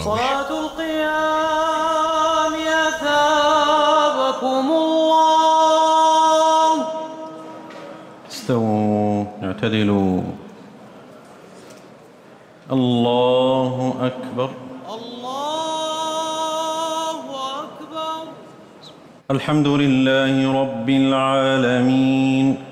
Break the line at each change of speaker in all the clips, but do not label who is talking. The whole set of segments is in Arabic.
صلاة القيام أثابكم الله.
استووا اعتدلوا. الله أكبر.
الله أكبر.
الحمد لله رب العالمين.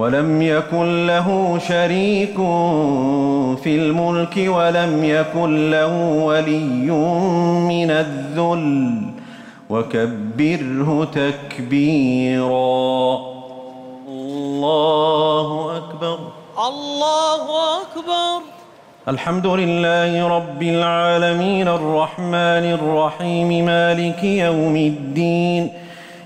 ولم يكن له شريك في الملك ولم يكن له ولي من الذل. وكبره تكبيرا. الله أكبر.
الله أكبر.
الحمد لله رب العالمين. الرحمن الرحيم. مالك يوم الدين.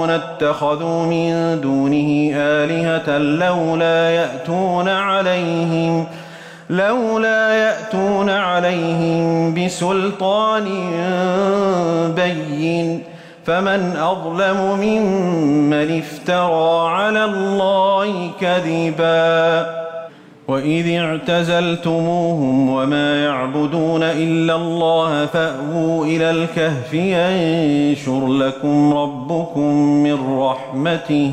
قوم اتخذوا من دونه آلهة لولا يأتون عليهم لولا يأتون عليهم بسلطان بين. فمن أظلم ممن افترى على الله كذبا. وإذ اعتزلتموهم وما يعبدون إلا الله فأووا إلى الكهف ينشر لكم ربكم من رحمته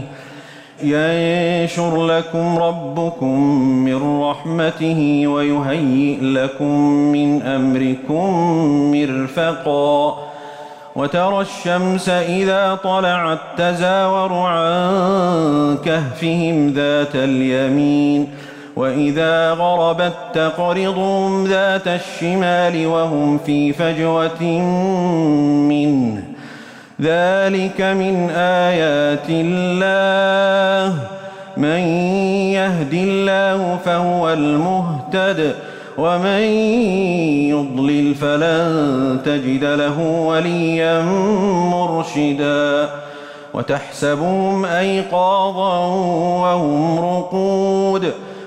ينشر لكم ربكم من رحمته ويهيئ لكم من أمركم مرفقاً وترى الشمس إذا طلعت تزاور عن كهفهم ذات اليمين وإذا غربت تقرضهم ذات الشمال وهم في فجوة منه ذلك من آيات الله من يهد الله فهو المهتد ومن يضلل فلن تجد له وليا مرشدا وتحسبهم ايقاظا وهم رقود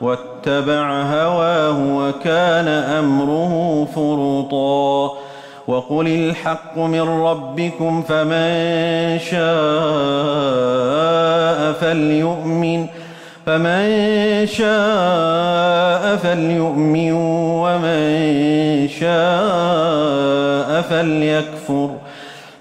واتبع هواه وكان أمره فرطا وقل الحق من ربكم فمن شاء فليؤمن فمن شاء فليؤمن ومن شاء فليكفر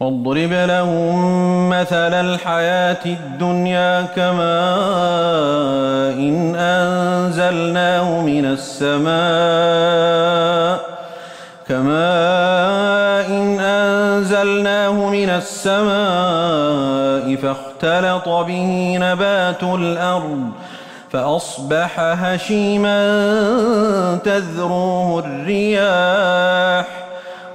واضرب لهم مثل الحياة الدنيا كما إن أنزلناه من السماء كما إن أنزلناه من السماء فاختلط به نبات الأرض فأصبح هشيما تذروه الرياح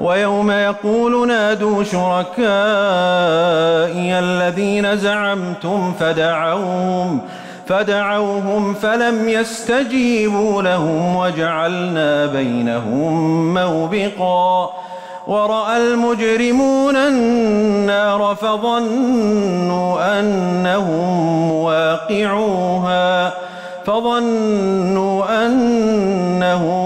ويوم يقول نادوا شركائي الذين زعمتم فدعوهم فدعوهم فلم يستجيبوا لهم وجعلنا بينهم موبقا. ورأى المجرمون النار فظنوا أنهم واقعوها فظنوا أنهم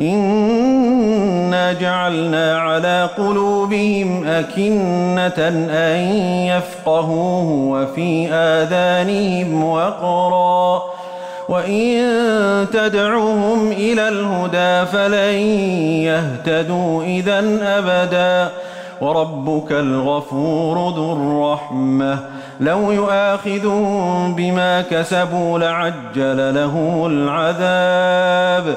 إنا جعلنا على قلوبهم أكنة أن يفقهوه وفي آذانهم وقرا وإن تدعوهم إلى الهدى فلن يهتدوا إذا أبداً وربك الغفور ذو الرحمة لو يؤاخذهم بما كسبوا لعجل لهم العذاب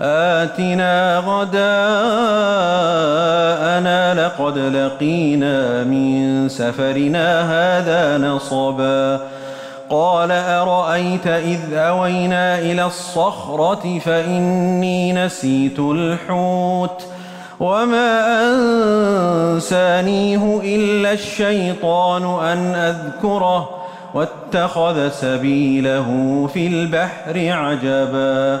آتنا غداءنا لقد لقينا من سفرنا هذا نصبا قال أرأيت إذ أوينا إلى الصخرة فإني نسيت الحوت وما أنسانيه إلا الشيطان أن أذكره واتخذ سبيله في البحر عجبا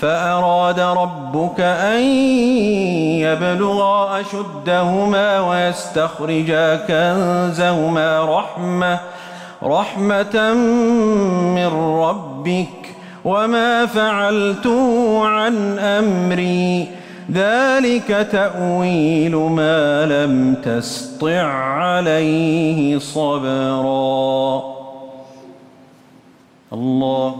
فأراد ربك أن يبلغا أشدهما ويستخرجا كنزهما رحمة رحمة من ربك. وما فعلته عن أمري ذلك تأويل ما لم تسطع عليه صبرا. الله.